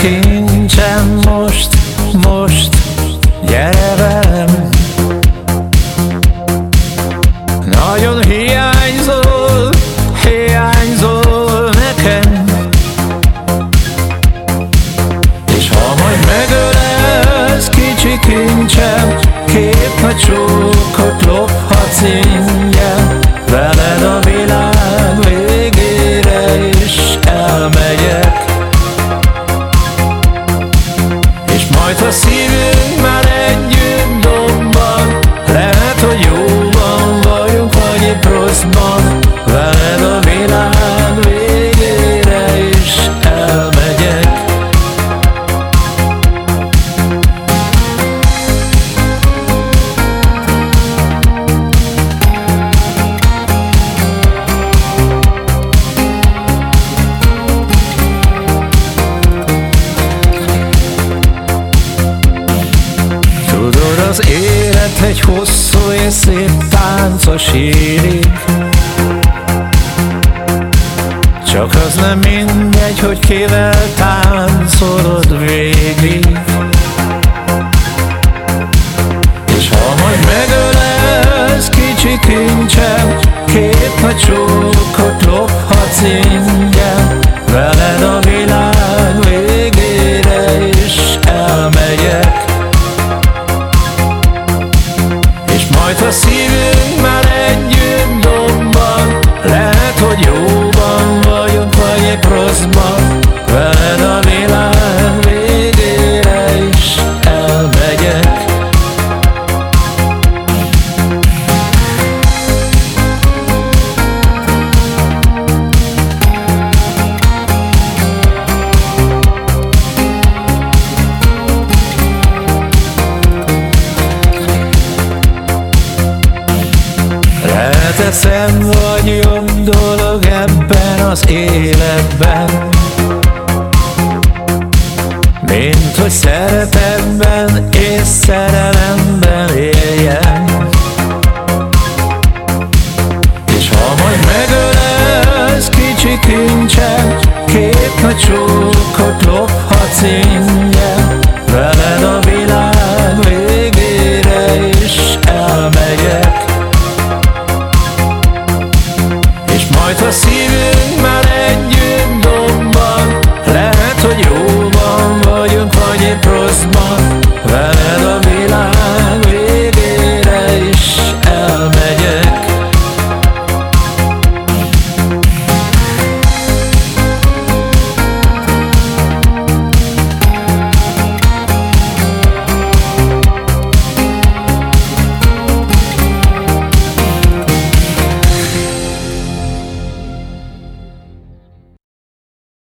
kincsem most, most Gyere velem Nagyon hiányzol, hiányzol nekem. És ha majd megölesz kicsi kincsem Két nagy csókot lophatsz ingyen az élet egy hosszú és szép táncos hírig Csak az nem mindegy, hogy kivel táncolod És majd ha Leteszem vagy jobb dolog ebben az életben. Mint hogy szeretetben és szerelemben éljen. És ha majd megölesz kicsi kincsem Két nagy csókot lophatsz ingyen szívünk már együtt dobban Lehet, hogy jóban vagyunk, vagy épp rosszban.